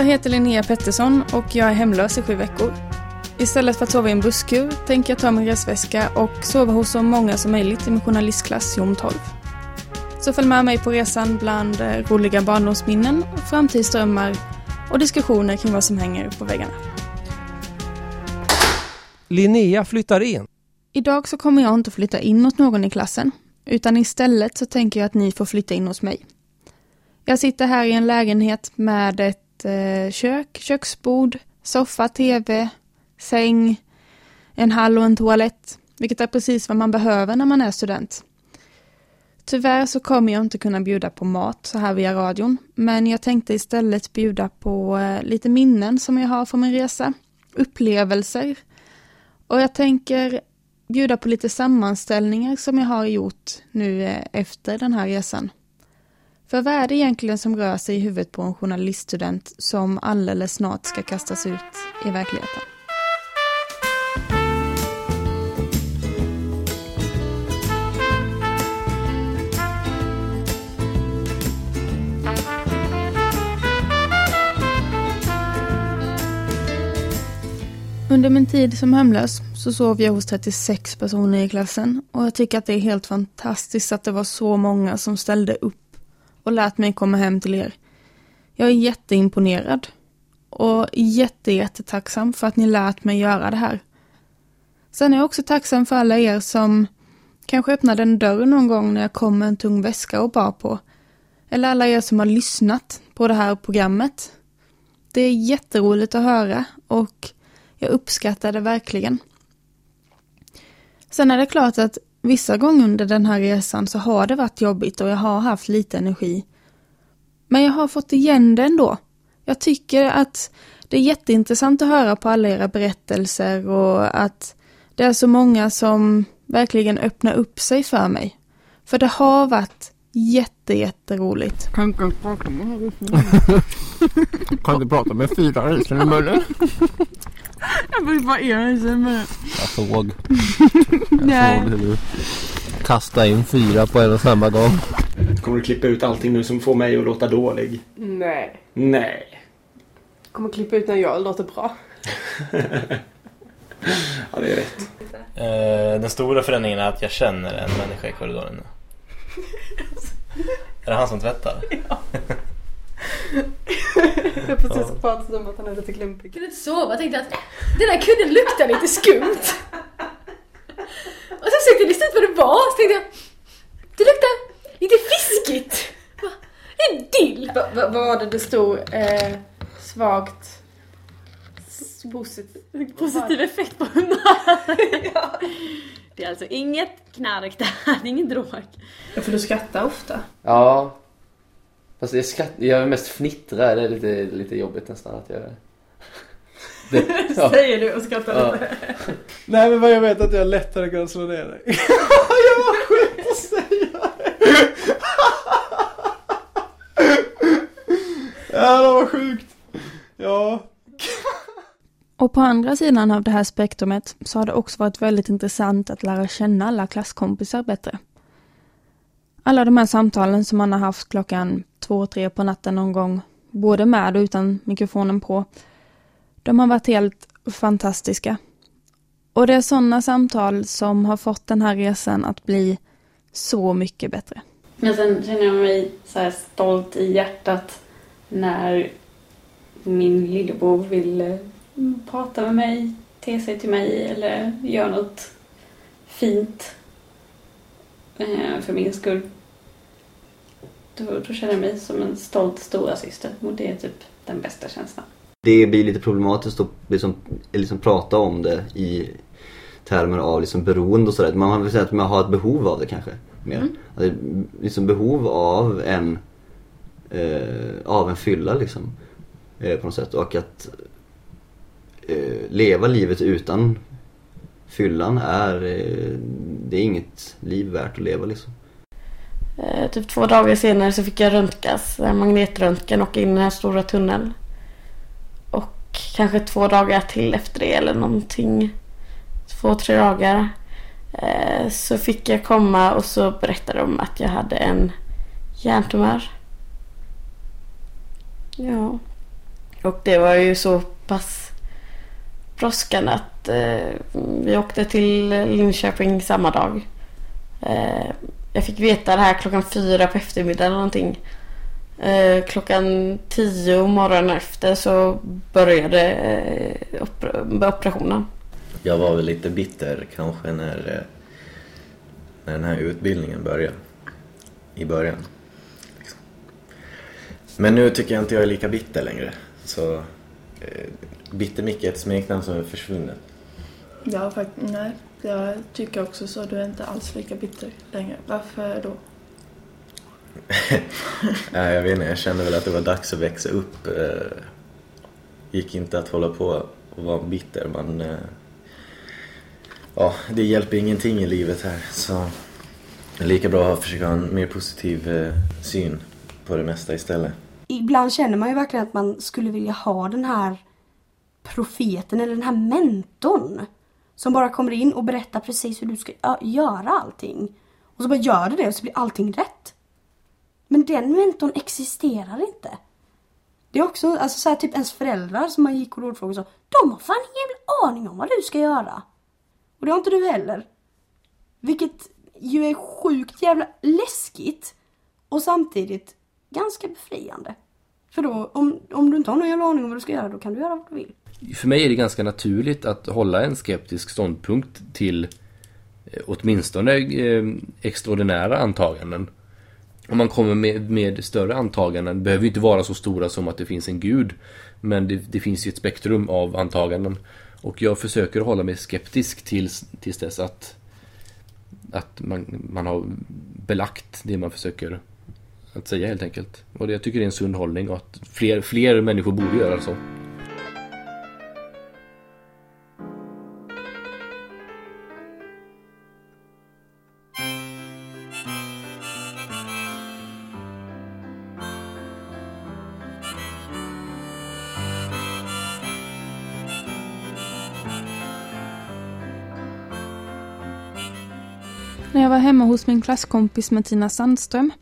Jag heter Linnea Pettersson och jag är hemlös i sju veckor. Istället för att sova i en busskur tänker jag ta min resväska och sova hos så många som möjligt i min journalistklass Jom 12. Så följ med mig på resan bland eh, roliga barndomsminnen, framtidsdrömmar och diskussioner kring vad som hänger på väggarna. Linnea flyttar in. Idag så kommer jag inte flytta in hos någon i klassen, utan istället så tänker jag att ni får flytta in hos mig. Jag sitter här i en lägenhet med ett eh, kök, köksbord, soffa, tv, säng, en hall och en toalett, vilket är precis vad man behöver när man är student. Tyvärr så kommer jag inte kunna bjuda på mat så här via radion, men jag tänkte istället bjuda på eh, lite minnen som jag har från min resa, upplevelser och jag tänker bjuda på lite sammanställningar som jag har gjort nu eh, efter den här resan. För vad är det egentligen som rör sig i huvudet på en journaliststudent som alldeles snart ska kastas ut i verkligheten? Under min tid som hemlös så sov jag hos 36 personer i klassen och jag tycker att det är helt fantastiskt att det var så många som ställde upp och lät mig komma hem till er. Jag är jätteimponerad och jätte, jättetacksam för att ni lät mig göra det här. Sen är jag också tacksam för alla er som kanske öppnade en dörr någon gång när jag kom med en tung väska och bar på. Eller alla er som har lyssnat på det här programmet. Det är jätteroligt att höra och jag uppskattar det verkligen. Sen är det klart att vissa gånger under den här resan så har det varit jobbigt och jag har haft lite energi. Men jag har fått igen det ändå. Jag tycker att det är jätteintressant att höra på alla era berättelser och att det är så många som verkligen öppnar upp sig för mig. För det har varit jätte, jätteroligt. Kan inte prata med Kan inte prata med fyra risen i munnen? Jag fick bara en ris i munnen. Jag såg. Jag Nej. såg hur du kastade in fyra på en och samma gång. Kommer du klippa ut allting nu som får mig att låta dålig? Nej. Nej. Kommer klippa ut när jag låter bra. Ja, det är rätt. Eh, den stora förändringen är att jag känner en människa i korridoren nu. är det han som tvättar? Jag har precis pratat om att han är lite klumpig. kunde inte sova. Jag tänkte att det där kunde lukta lite skumt. Och så försökte jag lista ut vad det var. Så tänkte jag, det luktar lite fiskigt. Va? En dill. Va- va- Vad var det det stod? Eh, svagt positivt. Positiv effekt på humör. Det är alltså inget knark det här, det är ingen drog. Ja, för du skrattar ofta. Ja. Fast jag, skratt, jag är mest fnittrar. Det är lite, lite jobbigt nästan att jag... Det, ja. Säger du och skrattar Ja. lite. Nej men vad jag vet att jag lättare kan slå ner dig. jag var sjukt att säga det. ja det var sjukt. Ja. Och på andra sidan av det här spektrumet så har det också varit väldigt intressant att lära känna alla klasskompisar bättre. Alla de här samtalen som man har haft klockan två, tre på natten någon gång, både med och utan mikrofonen på, de har varit helt fantastiska. Och det är sådana samtal som har fått den här resan att bli så mycket bättre. Men sen känner jag mig så här stolt i hjärtat när min lillebror vill prata med mig, te sig till mig eller göra något fint eh, för min skull. Då, då känner jag mig som en stolt stora syster och det är typ den bästa känslan. Det blir lite problematiskt att liksom, liksom prata om det i termer av liksom beroende och sådär. Man vill säga att man har ett behov av det kanske. Mer. Mm. Det, liksom behov av en eh, av en fylla liksom. Eh, på något sätt. Och att eh, leva livet utan fyllan är, eh, det är inget liv värt att leva liksom. Eh, typ två dagar senare så fick jag röntgas, magnetröntgen och in i den här stora tunneln. Och kanske två dagar till efter det eller någonting. Två, tre dagar. Eh, så fick jag komma och så berättade de att jag hade en hjärntumör. Ja. Och det var ju så pass brådskande att eh, vi åkte till Linköping samma dag. Eh, jag fick veta det här klockan fyra på eftermiddagen eller någonting. Eh, klockan tio morgonen efter så började eh, oper operationen. Jag var väl lite bitter kanske när, eh, när den här utbildningen började. I början. Liksom. Men nu tycker jag inte jag är lika bitter längre. Så eh, Bitter-Micke är ett smeknamn som är försvunnet. Ja, faktiskt. Nej, jag tycker också så. Du är inte alls lika bitter längre. Varför då? Nej, jag vet inte. Jag kände väl att det var dags att växa upp. Eh, gick inte att hålla på och vara bitter. Man, eh, ja, det hjälper ingenting i livet här. Så det är lika bra att försöka ha en mer positiv eh, syn på det mesta istället. Ibland känner man ju verkligen att man skulle vilja ha den här profeten eller den här mentorn. Som bara kommer in och berättar precis hur du ska göra allting. Och så bara gör du det och så blir allting rätt. Men den mentorn existerar inte. Det är också alltså så här, typ ens föräldrar som man gick och rådfrågade så. sa. De har fan ingen jävla aning om vad du ska göra. Och det har inte du heller. Vilket ju är sjukt jävla läskigt. Och samtidigt ganska befriande. För då, om, om du inte har någon jävla aning om vad du ska göra, då kan du göra vad du vill. För mig är det ganska naturligt att hålla en skeptisk ståndpunkt till eh, åtminstone eh, extraordinära antaganden. Om man kommer med, med större antaganden behöver ju inte vara så stora som att det finns en gud. Men det, det finns ju ett spektrum av antaganden. Och jag försöker hålla mig skeptisk tills, tills dess att, att man, man har belagt det man försöker att säga helt enkelt. Och det, jag tycker det är en sund hållning och att fler, fler människor borde göra så. Hos min klasskompis Martina Sandström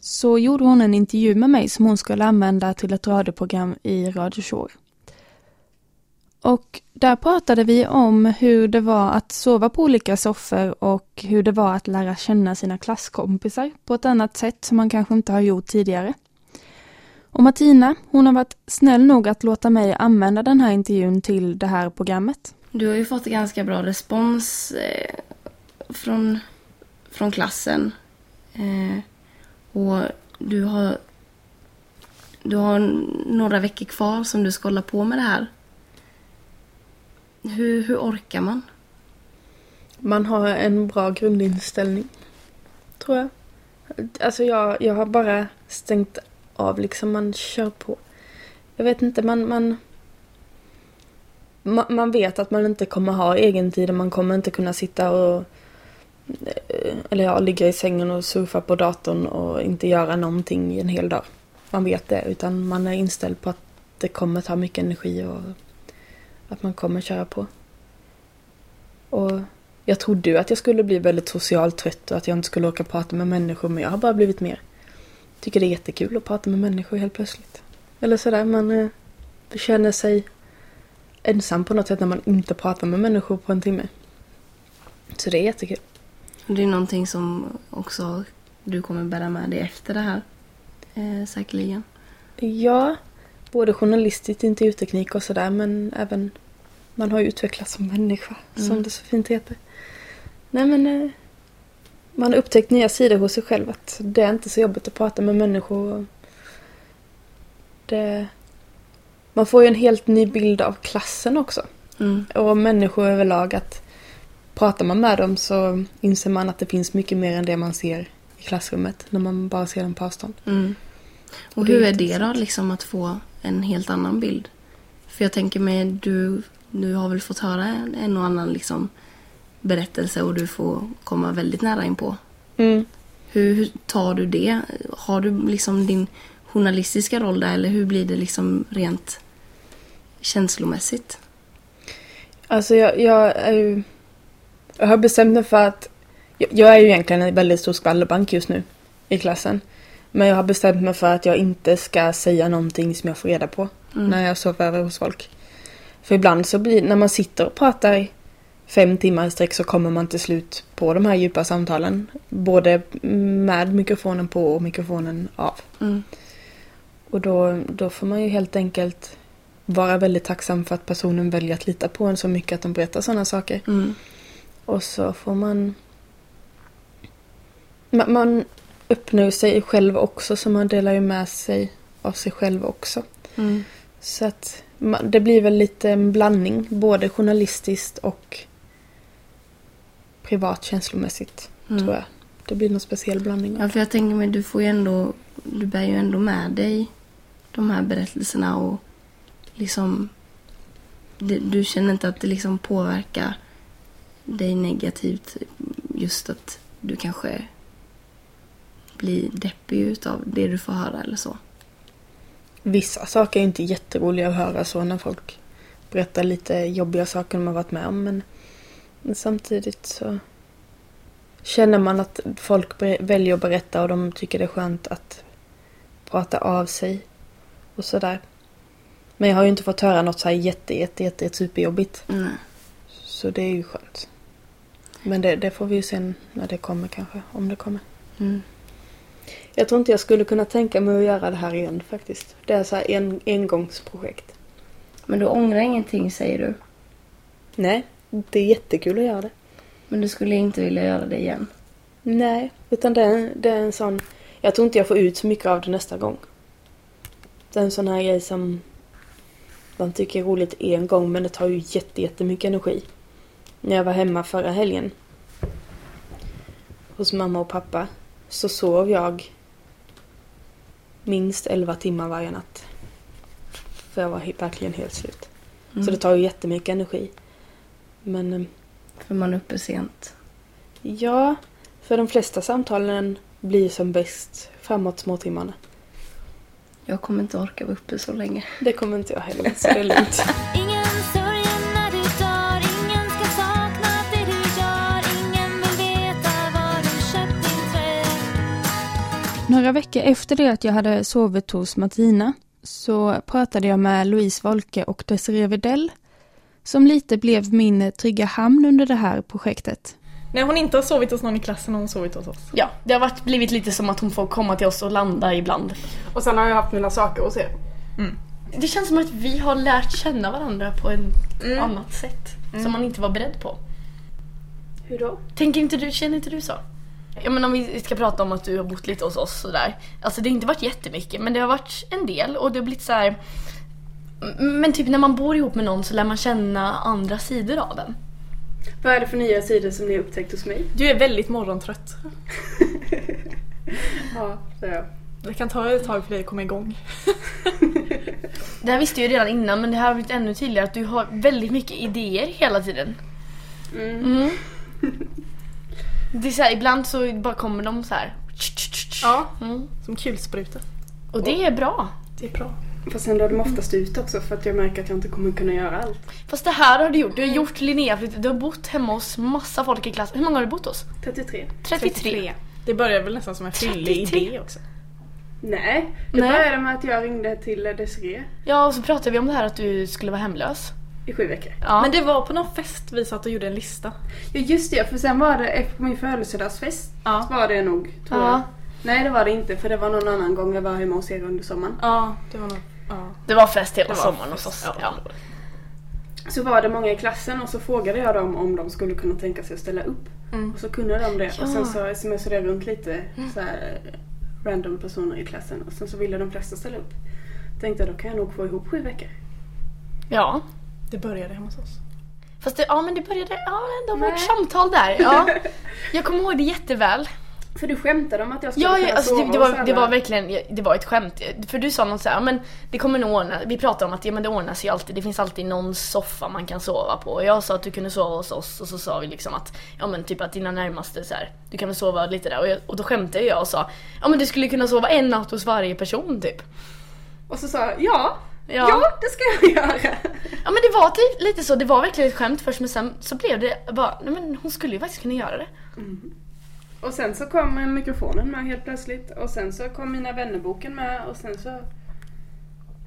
så gjorde hon en intervju med mig som hon skulle använda till ett radioprogram i Radio Shore. Och där pratade vi om hur det var att sova på olika soffor och hur det var att lära känna sina klasskompisar på ett annat sätt som man kanske inte har gjort tidigare. Och Martina, hon har varit snäll nog att låta mig använda den här intervjun till det här programmet. Du har ju fått ganska bra respons eh, från, från klassen. Eh, och du har, du har några veckor kvar som du ska hålla på med det här. Hur, hur orkar man? Man har en bra grundinställning. Tror jag. Alltså jag, jag har bara stängt av liksom. Man kör på. Jag vet inte, man, man... Man vet att man inte kommer ha egen tid och man kommer inte kunna sitta och Eh, eller ja, ligga i sängen och surfa på datorn och inte göra någonting i en hel dag. Man vet det, utan man är inställd på att det kommer ta mycket energi och att man kommer köra på. Och jag trodde ju att jag skulle bli väldigt socialt trött och att jag inte skulle orka prata med människor, men jag har bara blivit mer. Tycker det är jättekul att prata med människor helt plötsligt. Eller sådär, man eh, känner sig ensam på något sätt när man inte pratar med människor på en timme. Så det är jättekul. Det är någonting som också du kommer bära med dig efter det här. Eh, säkerligen. Ja, både journalistiskt, intervjuteknik och sådär men även man har ju utvecklats som människa mm. som det så fint heter. Nej men eh, man har upptäckt nya sidor hos sig själv att det är inte så jobbigt att prata med människor. Det, man får ju en helt ny bild av klassen också. Mm. Och människor överlag att pratar man med dem så inser man att det finns mycket mer än det man ser i klassrummet när man bara ser dem på avstånd. Mm. Och, och hur är det då, liksom att få en helt annan bild? För jag tänker mig, du, du har väl fått höra en och annan liksom berättelse och du får komma väldigt nära inpå. Mm. Hur, hur tar du det? Har du liksom din journalistiska roll där eller hur blir det liksom rent känslomässigt? Alltså jag, jag är ju jag har bestämt mig för att jag är ju egentligen en väldigt stor skvallerbank just nu i klassen. Men jag har bestämt mig för att jag inte ska säga någonting som jag får reda på. Mm. När jag sover över hos folk. För ibland så blir när man sitter och pratar fem timmar i sträck så kommer man till slut på de här djupa samtalen. Både med mikrofonen på och mikrofonen av. Mm. Och då, då får man ju helt enkelt vara väldigt tacksam för att personen väljer att lita på en så mycket att de berättar sådana saker. Mm. Och så får man... Man, man ju sig själv också så man delar ju med sig av sig själv också. Mm. Så att man, det blir väl lite en blandning, både journalistiskt och privat känslomässigt, Mm. tror jag. Det blir någon speciell blandning. Ja, för jag tänker mig, du får ju ändå, du bär ju ändå med dig de här berättelserna och liksom, det, du känner inte att det liksom påverkar dig negativt just att du kanske blir deppig utav det du får höra eller så. Vissa saker är inte jätteroliga att höra så när folk berättar lite jobbiga saker de har varit med om. Men, samtidigt så känner man att folk väljer att berätta och de tycker det är skönt att prata av sig och sådär. Men jag har ju inte fått höra något så här jätte, jätte, jätte superjobbigt. Nej. Så det är ju skönt. Men det, det får vi ju se när det kommer kanske, om det kommer. Mm. Jag tror inte jag skulle kunna tänka mig att göra det här igen faktiskt. Det är så här en engångsprojekt. Men du ångrar ingenting säger du? Nej, det är jättekul att göra det. Men du skulle inte vilja göra det igen? Nej, utan det är, det är en sån... Jag tror inte jag får ut så mycket av det nästa gång. Det är en sån här grej som man tycker är roligt en gång men det tar ju jätte, jättemycket energi. När jag var hemma förra helgen hos mamma och pappa så sov jag minst 11 timmar varje natt. För jag var verkligen helt slut. Mm. Så det tar ju jättemycket energi. Men eh, För man är uppe sent. Ja, för de flesta samtalen blir som bäst framåt småtimmarna. Jag kommer inte orka vara uppe så länge. Det kommer inte jag heller, så det är lugnt. Några veckor efter det att jag hade sovit hos Martina så pratade jag med Louise Wolke och Desiree Widell som lite blev min trygga hamn under det här projektet. När hon inte har sovit hos någon i klassen har hon sovit hos oss. Ja, det har varit, blivit lite som att hon får komma till oss och landa ibland. Och sen har jag haft mina saker hos er. Det känns som att vi har lärt känna varandra på ett Mm. annat sätt. Som man inte var beredd på. Hur då? Tänker inte du, känner inte du så? Ja men om vi ska prata om att du har bott lite hos oss sådär. Alltså det har inte varit jättemycket men det har varit en del och det har blivit så här. Men typ när man bor ihop med någon så lär man känna andra sidor av en. Vad är det för nya sidor som ni har upptäckt hos mig? Du är väldigt morgontrött. ja, det är jag. Det kan ta ett tag för dig att komma igång. Det här visste jag ju redan innan men det här har blivit ännu tydligare att du har väldigt mycket idéer hela tiden. Mm. Det är så här, ibland så bara kommer de så här. Ja, Mm. som kulspruta. Och det är bra. Det är bra. Fast sen drar de oftast ut också för att jag märker att jag inte kommer kunna göra allt. Fast det här har du gjort. Du har gjort Linnea-flyttet. Du har bott hemma hos massa folk i klassen. Hur många har du bott hos? 33. 33. Det började väl nästan som en fyllig 33. idé också. Nej, det Nej. började med att jag ringde till Desiree Ja, och så pratade vi om det här att du skulle vara hemlös. I sju veckor. Ja. Men det var på någon fest vi satt och gjorde en lista. Ja just det, för sen var det efter på min födelsedagsfest Ja. var det nog, tror Ja. jag. Nej det var det inte för det var någon annan gång jag var hemma hos er under sommaren. Ja, det var nog... Ja. Det var fest hela Det var sommaren hos oss. ja. Ja. Så var det många i klassen och så frågade jag dem om de skulle kunna tänka sig att ställa upp. Mm. Och så kunde de det. Ja. Och sen så smsade jag runt lite så här, random personer i klassen och sen så ville de flesta ställa upp. Tänkte då kan jag nog få ihop sju veckor. ja. Det började hemma hos oss. Fast det, ja men det började, ja ändå vårt samtal där. Ja. Jag kommer ihåg det jätteväl. För du skämtade om att jag skulle Ja, kunna ja alltså sova det, det, var, det var verkligen, det var ett skämt. För du sa något så här, men det kommer nog ordna, vi pratade om att ja, men det ordnas ju alltid, det finns alltid någon soffa man kan sova på. Och jag sa att du kunde sova hos oss och så sa vi liksom att, ja men typ att dina närmaste så här, du kan väl sova lite där. Och, jag, och då skämtade jag och sa, ja men du skulle kunna sova en natt hos varje person typ. Och så sa jag ja, Ja. ja, det ska jag göra. Ja men det var typ lite så, det var verkligen ett skämt först men sen så blev det bara, nej men hon skulle ju faktiskt kunna göra det. Och sen så kom mikrofonen med helt plötsligt och sen så kom mina vännerboken med och sen så...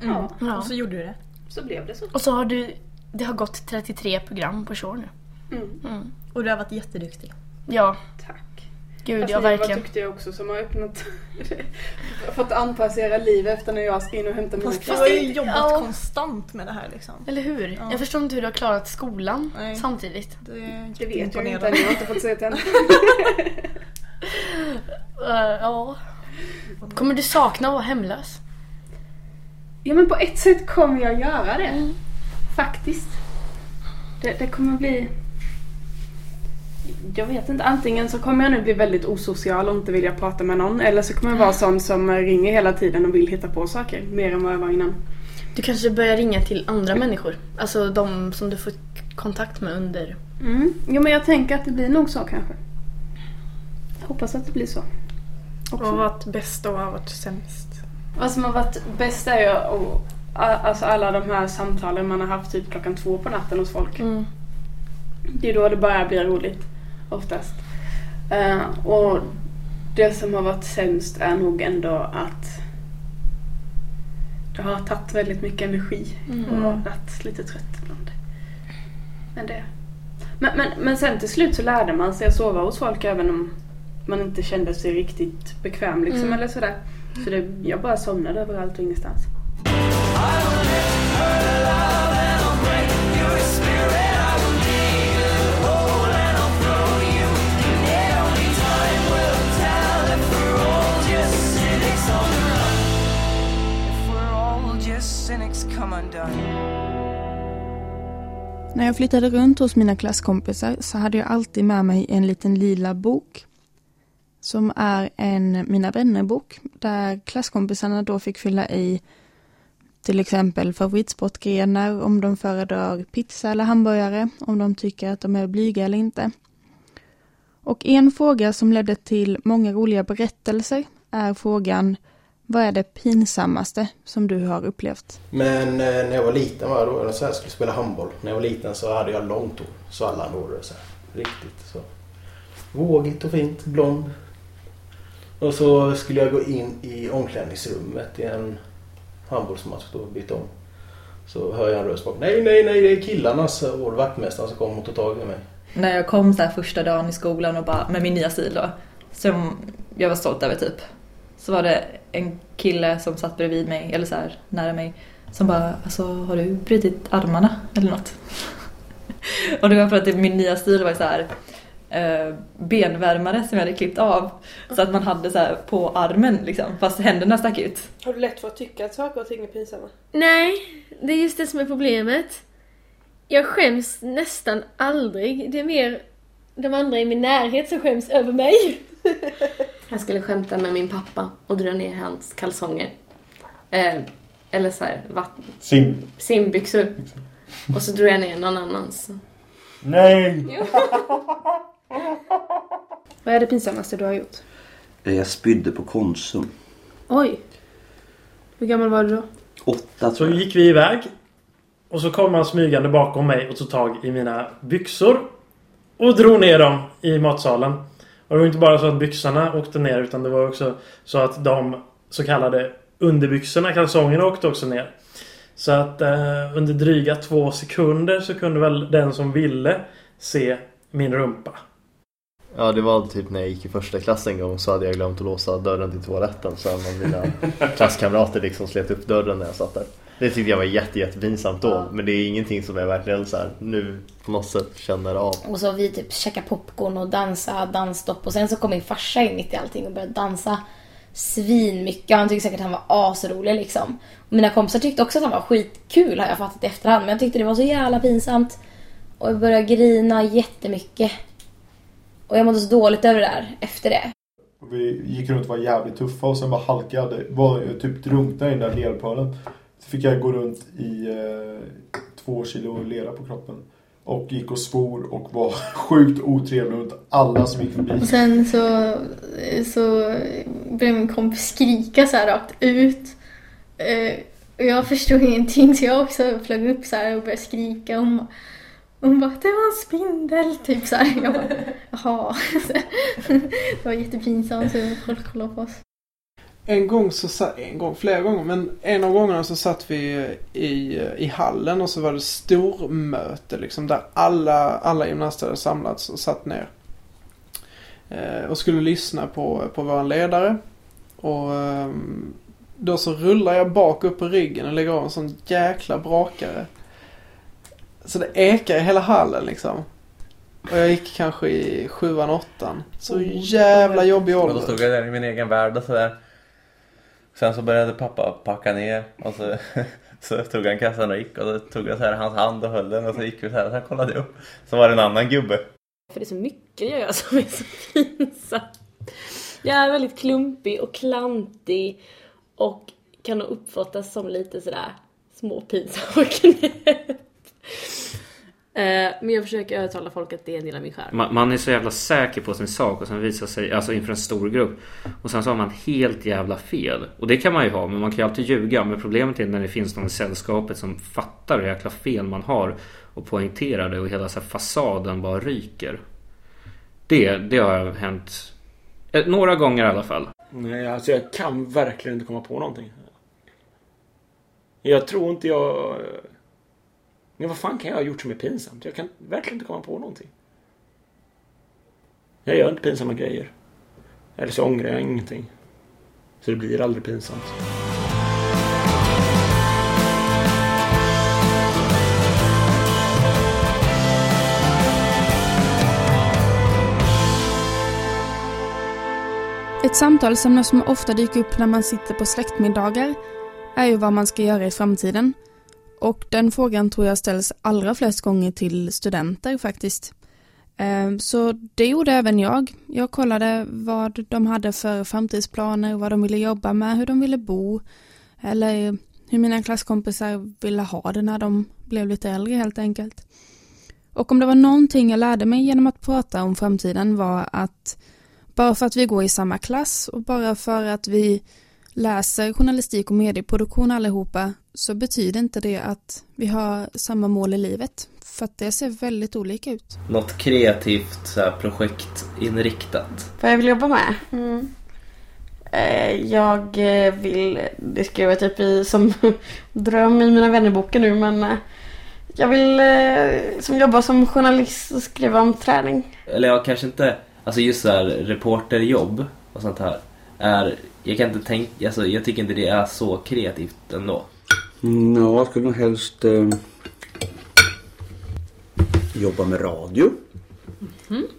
Ja. Ja. Och så gjorde du det. Så blev det så. Och så har du, det har gått 33 program på Shore nu. Mm. Mm. Och du har varit jätteduktig. Ja. Tack. Gud, Fast ja ni har verkligen. varit duktiga också som har öppnat... fått anpassa era liv efter när jag ska in och hämta mina Fast du har ju jobbat Ja. konstant med det här liksom. Eller hur? Ja. Jag förstår inte hur du har klarat skolan Nej. samtidigt. Det, Det vet jag inte än, jag har inte fått se det än. Eh, ja. Kommer du sakna att vara hemlös? Ja men på ett sätt kommer jag göra det. Faktiskt. Det, det kommer bli... Jag vet inte, antingen så kommer jag nu bli väldigt osocial och inte vilja prata med någon. Eller så kommer jag vara sån som ringer hela tiden och vill hitta på saker. Mer än vad jag var innan. Du kanske börjar ringa till andra människor. Alltså de som du får kontakt med under... Mm. Jo men jag tänker att det blir nog så kanske. Jag hoppas att det blir så. Vad har varit bäst och vad har varit sämst? Vad som har varit bäst är ju att- alltså alla de här samtalen man har haft typ klockan två på natten hos folk. Mm. Det är då det börjar bli roligt. Oftast. Eh, och det som har varit sämst är nog ändå att det har tagit väldigt mycket energi Mm. och varit lite trött ibland. Men det... Men, men, men sen till slut så lärde man sig att sova hos folk även om man inte kände sig riktigt bekväm liksom Mm. eller sådär. Så det, jag bara somnade överallt och ingenstans. När jag flyttade runt hos mina klasskompisar så hade jag alltid med mig en liten lila bok. Som är en Mina vänner-bok där klasskompisarna då fick fylla i till exempel favoritsportgrenar, om de föredrar pizza eller hamburgare, om de tycker att de är blyga eller inte. Och en fråga som ledde till många roliga berättelser är frågan vad är det pinsammaste som du har upplevt? Men eh, när jag var liten var jag då, så här, skulle spela handboll. När jag var liten så hade jag långt hår. Så alla hår så här, riktigt så. Vågigt och fint, blond. Och så skulle jag gå in i omklädningsrummet i en handbollsmatch då och byta om. Så hör jag en röst bakom. Nej, nej, nej, det är killarnas och vaktmästaren som kommer och tar tag i mig. När jag kom så här första dagen i skolan och bara med min nya stil då. Som jag var stolt över typ. Så var det en kille som satt bredvid mig, eller så här nära mig. Som bara, alltså har du brutit armarna eller något? och det var för att det, min nya stil var så här eh, benvärmare som jag hade klippt av. Så att man hade så här på armen liksom, fast händerna stack ut. Har du lätt för att tycka att saker och ting är pinsamma? Nej, det är just det som är problemet. Jag skäms nästan aldrig. Det är mer de andra i min närhet som skäms över mig. Jag skulle skämta med min pappa och dra ner hans kalsonger. Eh, eller så här, vatten. Sim. simbyxor. Och så drog jag ner någon annans. Nej! Vad är det pinsammaste du har gjort? Jag spydde på Konsum. Oj. Hur gammal var du då? Åtta Så gick vi iväg. Och så kom han smygande bakom mig och tog tag i mina byxor. Och drog ner dem i matsalen. Och det var inte bara så att byxorna åkte ner utan det var också så att de så kallade underbyxorna, kalsongerna, åkte också ner. Så att eh, under dryga två sekunder så kunde väl den som ville se min rumpa. Ja det var typ när jag gick i första klass en gång så hade jag glömt att låsa dörren till toaletten så en av mina klasskamrater liksom slet upp dörren när jag satt där. Det tyckte jag var jätte, jättepinsamt då Ja. men det är ingenting som jag verkligen så här, nu på något sätt känner av. Och så vi typ käkade popcorn och dansa dansstopp och sen så kom min farsa in mitt i allting och började dansa svin mycket. Han tyckte säkert att han var asrolig liksom. Och mina kompisar tyckte också att han var skitkul har jag fattat i efterhand. Men jag tyckte det var så jävla pinsamt. Och jag började grina jättemycket. Och jag mådde så dåligt över det där efter det. Vi gick runt och var jävligt tuffa och sen bara halkade. Var jag typ drunknade i den där lerpölen. Så fick jag gå runt i eh, två kilo lera på kroppen. Och gick och svor och var sjukt otrevlig mot alla som gick förbi. Och sen så, eh, så började min kompis skrika så här rakt ut. Eh, Och jag förstod ingenting så jag också flög upp så här och började skrika. Och hon, bara- hon bara, det var en spindel, typ så här. Jag bara, jaha. Det var jättepinsamt så folk kollade på oss en gång så satt, en gång, flera gånger, men en av gångerna så satt vi i, i hallen och så var det stormöte liksom där alla, alla gymnaster hade samlats och satt ner. Eh, och skulle lyssna på, på vår ledare. Och ehm, då så rullar jag bak upp på ryggen och lägger av en sån jäkla brakare. Så det ekar i hela hallen liksom. Och jag gick kanske i sjuan, åttan. Så jävla jobbig Och då ålder. stod jag där i min egen värld och sådär. Sen så började pappa packa ner och så, så tog han kassan och gick och så tog jag så här hans hand och höll den och så gick vi så här och sen kollade jag upp. Så var det en annan gubbe. För det är så mycket jag gör som är så pinsamt. Jag är väldigt klumpig och klantig och kan nog uppfattas som lite sådär småpinsam och knäpp. Eh, Men jag försöker övertala folk att det är en del av min skärm. Man, man är så jävla säker på sin sak och sen visar sig, alltså inför en stor grupp. Och sen så har man helt jävla fel. Och det kan man ju ha, men man kan ju alltid ljuga. Men problemet är när det finns någon i sällskapet som fattar hur jäkla fel man har. Och poängterar det och hela så här fasaden bara ryker. Det, det har hänt eh, några gånger i alla fall. Nej, alltså jag kan verkligen inte komma på någonting. Jag tror inte jag... Men vad fan kan jag ha gjort som är pinsamt? Jag kan verkligen inte komma på någonting. Jag gör inte pinsamma grejer. Eller så ångrar jag ingenting. Så det blir aldrig pinsamt. Ett samtalsämne som ofta dyker upp när man sitter på släktmiddagar är ju vad man ska göra i framtiden. Och den frågan tror jag ställs allra flest gånger till studenter faktiskt. Ehm, så det gjorde även jag. Jag kollade vad de hade för framtidsplaner, vad de ville jobba med, hur de ville bo. Eller hur mina klasskompisar ville ha det när de blev lite äldre helt enkelt. Och om det var någonting jag lärde mig genom att prata om framtiden var att bara för att vi går i samma klass och bara för att vi läser journalistik och medieproduktion allihopa så betyder inte det att vi har samma mål i livet. För att det ser väldigt olika ut. Något kreativt så här, projektinriktat. Vad jag vill jobba med? Eh, Jag eh, vill, det skrev jag typ i som dröm i mina vännerboken nu men eh, jag vill som jobba som journalist och skriva om träning. Eller jag kanske inte, alltså just så här reporterjobb och sånt här. Är, jag kan inte tänka, alltså jag tycker inte det är så kreativt ändå. Mm, ja, jag skulle nog helst eh, jobba med radio.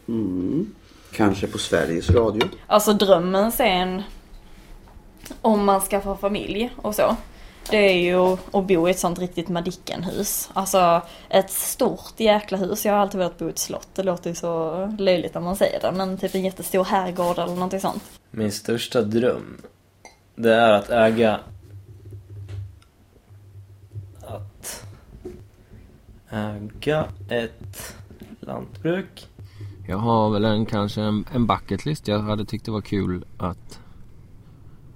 Mm. Kanske på Sveriges Radio. Alltså drömmen sen om man ska få familj och så. Det är ju att bo i ett sånt riktigt Madicken-hus. Alltså ett stort jäkla hus. Jag har alltid velat bo i ett slott. Det låter ju så löjligt när man säger det. Men typ en jättestor herrgård eller någonting sånt. Min största dröm Det är att äga Att Äga ett lantbruk Jag har väl en, kanske en, en bucket list. Jag hade tyckt det var kul att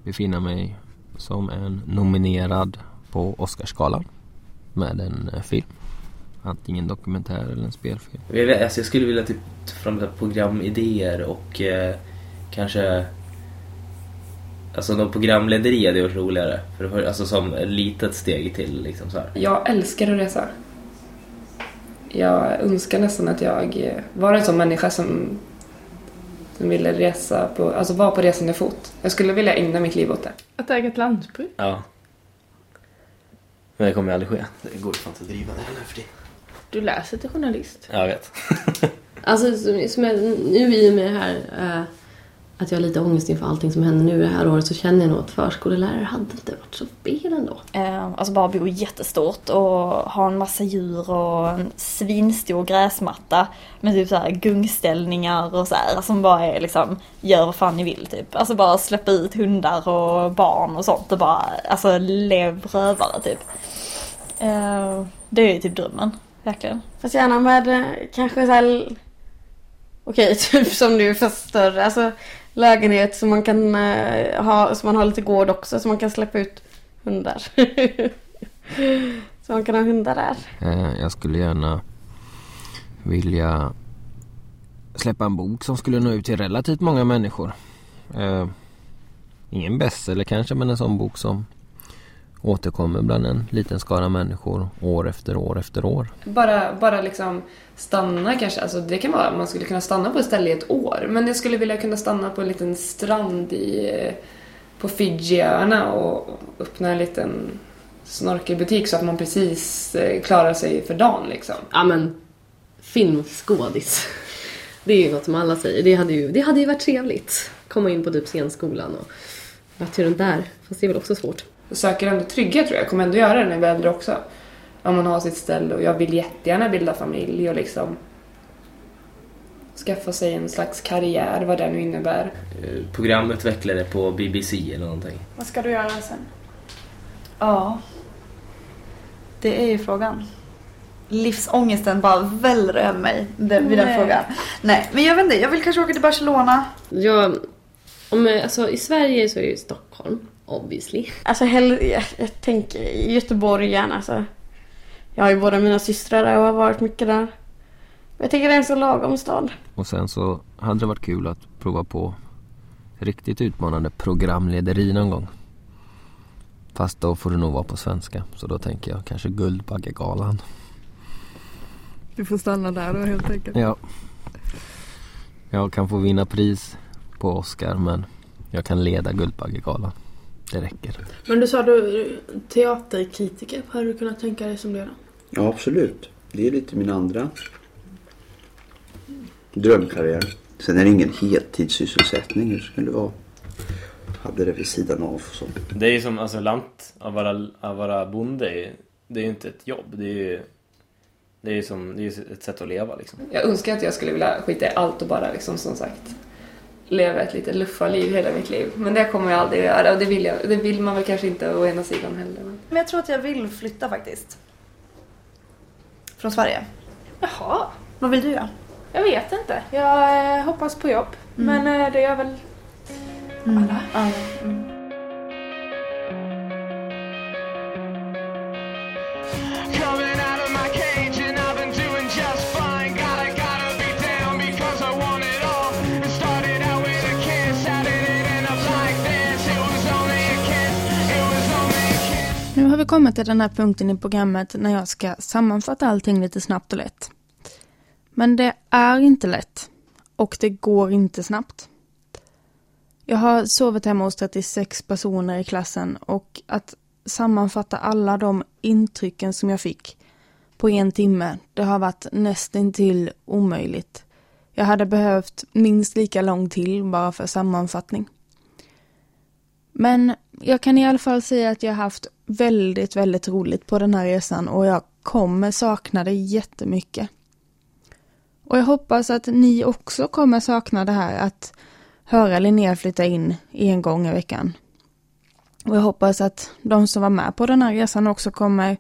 befinna mig som en nominerad på Oscarsgalan med en eh, film. Antingen dokumentär eller en spelfilm. Jag, vill, alltså jag skulle vilja typ ta fram programidéer och eh, kanske Alltså någon programlederi hade varit roligare. För det var, alltså som ett litet steg till liksom så här. Jag älskar att resa. Jag önskar nästan att jag eh, var en sån människa som, som ville resa på, alltså vara på resande fot. Jag skulle vilja ägna mitt liv åt det. Att äga ett lantbruk? Ja. Men det kommer aldrig ske. Det går ju fan inte att driva det heller för det. Du läser till journalist. Jag vet. Alltså som, som jag, nu i och med det här eh, att jag har lite ångest inför allting som händer nu det här året så känner jag nog att förskollärare hade inte varit så fel ändå. Eh, alltså bara bo jättestort och ha en massa djur och en svinstor gräsmatta med typ så här gungställningar och så här som bara är liksom gör vad fan ni vill typ. Alltså bara släppa ut hundar och barn och sånt och bara alltså lev rövare typ. Eh, det är ju typ drömmen, verkligen. Fast gärna med eh, kanske så här... Okej, typ som nu fast större. Alltså lägenhet som man kan eh, ha, så man har lite gård också så man kan släppa ut hundar. så man kan ha hundar där. Eh, jag skulle gärna vilja släppa en bok som skulle nå ut till relativt många människor. Eh, ingen bestseller kanske men en sån bok som återkommer bland en liten skara människor år efter år efter år. Bara, bara liksom stanna kanske. Alltså det kan vara, man skulle kunna stanna på ett ställe i ett år. Men jag skulle vilja kunna stanna på en liten strand i, på Fidjiöarna och öppna en liten snorkelbutik så att man precis eh, klarar sig för dagen liksom. Ja men, filmskådis. Det är ju något som alla säger. Det hade ju, det hade ju varit trevligt. Komma in på typ scenskolan och varit runt där. Fast det är väl också svårt. Söker ändå trygghet tror jag. Jag kommer ändå göra det när jag blir äldre också. Om man har sitt ställe och jag vill jättegärna bilda familj och liksom skaffa sig en slags karriär, vad det nu innebär. Eh, Programutvecklare på BBC eller någonting. Vad ska du göra sen? Ja. Det är ju frågan. Livsångesten bara väller över mig den, vid den Nej. frågan. Nej, men jag vet inte. Jag vill kanske åka till Barcelona. Ja, om, alltså, I Sverige så är det ju Stockholm, obviously. Alltså hellre, jag, jag tänker Göteborg gärna alltså. Jag har ju båda mina systrar där och har varit mycket där. Jag tycker det är en så lagom stad. Och sen så hade det varit kul att prova på riktigt utmanande programlederi någon gång. Fast då får det nog vara på svenska. Så då tänker jag kanske Guldbaggegalan. Du får stanna där då helt enkelt. Ja. Jag kan få vinna pris på Oscar men jag kan leda Guldbaggegalan. Det räcker. Men du sa du teaterkritiker. Hade du kunnat tänka dig som det då? Ja, absolut. Det är lite min andra drömkarriär. Sen är det ingen heltidssysselsättning. Det skulle vara. Hade det vid sidan av och så. Det är ju som alltså lant, att vara, att vara bonde, det är ju inte ett jobb. Det är ju det är ju som, det är ett sätt att leva liksom. Jag önskar att jag skulle vilja skita i allt och bara liksom som sagt leva ett lite luffarliv hela mitt liv. Men det kommer jag aldrig att göra och det vill, jag, det vill man väl kanske inte å ena sidan heller. Men... Men jag tror att jag vill flytta faktiskt. Från Sverige. Jaha. Vad vill du göra? Jag vet inte. Jag eh, hoppas på jobb. Mm. Men eh, det gör väl alla. Ja, mm. Kommit till den här punkten i programmet när jag ska sammanfatta allting lite snabbt och lätt. Men det är inte lätt. Och det går inte snabbt. Jag har sovit hemma hos 36 personer i klassen och att sammanfatta alla de intrycken som jag fick på en timme, det har varit nästintill omöjligt. Jag hade behövt minst lika lång till bara för sammanfattning. Men jag kan i alla fall säga att jag haft väldigt, väldigt roligt på den här resan och jag kommer sakna det jättemycket. Och jag hoppas att ni också kommer sakna det här att höra Linnea flytta in en gång i veckan. Och jag hoppas att de som var med på den här resan också kommer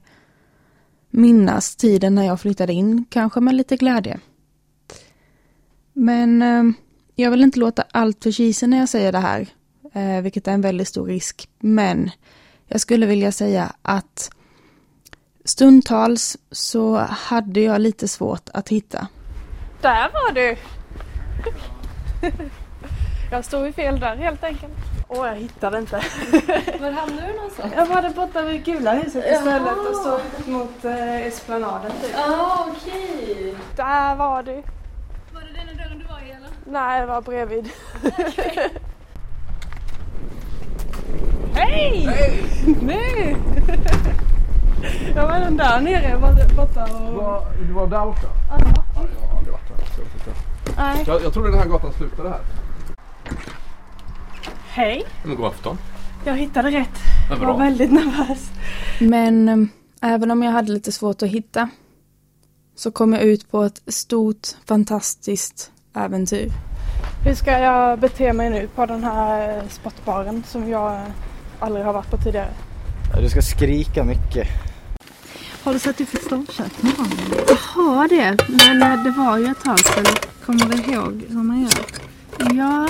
minnas tiden när jag flyttade in, kanske med lite glädje. Men eh, jag vill inte låta allt för cheesy när jag säger det här, eh, vilket är en väldigt stor risk. Men jag skulle vilja säga att stundtals så hade jag lite svårt att hitta. Där var du! jag stod i fel där helt enkelt. Åh, jag hittade inte. Var hamnade du någonstans? Jag var där borta vid gula huset istället och stod mot eh, esplanaden typ. Ah, okej. Där var du. Var det denna dörren du var i eller? Nej, det var bredvid. Hej! Hej! Nu! jag var den där nere, var borta och... Du var där borta? Ja. Ja, jag har aldrig varit där. Så jag. Nej. jag, jag trodde den här gatan slutade här. Hej! Men god afton. Jag hittade rätt. Vad Jag var väldigt nervös. Men äm, även om jag hade lite svårt att hitta så kom jag ut på ett stort, fantastiskt äventyr. Hur ska jag bete mig nu på den här sportbaren som jag aldrig har varit på tidigare? Ja, Du ska skrika mycket. Har du sett Ifrån storkök? Jag har det, men eh, det var ju ett tag sedan. Kommer du ihåg hur man gör? Ja.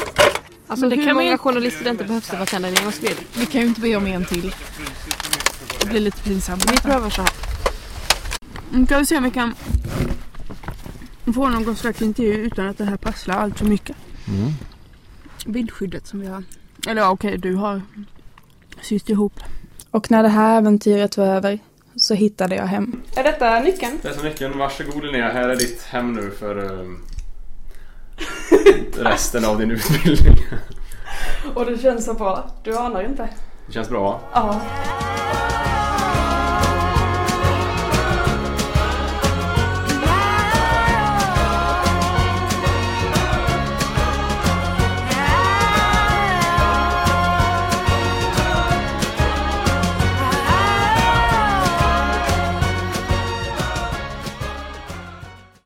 Alltså Men det hur kan många många journaliststudenter behövs det tända en engångsgrill? Vi kan ju inte be om en till. Det blir lite pinsamt. Vi prövar så här. Nu ska vi se om vi kan få någon slags intervju utan att det här prasslar allt för mycket. Mm. Bildskyddet som vi har Eller ja, okej, du har sytt ihop. Och när det här äventyret var över så hittade jag hem. Är detta nyckeln? Det är så nyckeln. Varsågod Linnea. Här är ditt hem nu för ehm, resten av din utbildning. Och det känns så bra. Du anar inte. Det känns bra. Ja.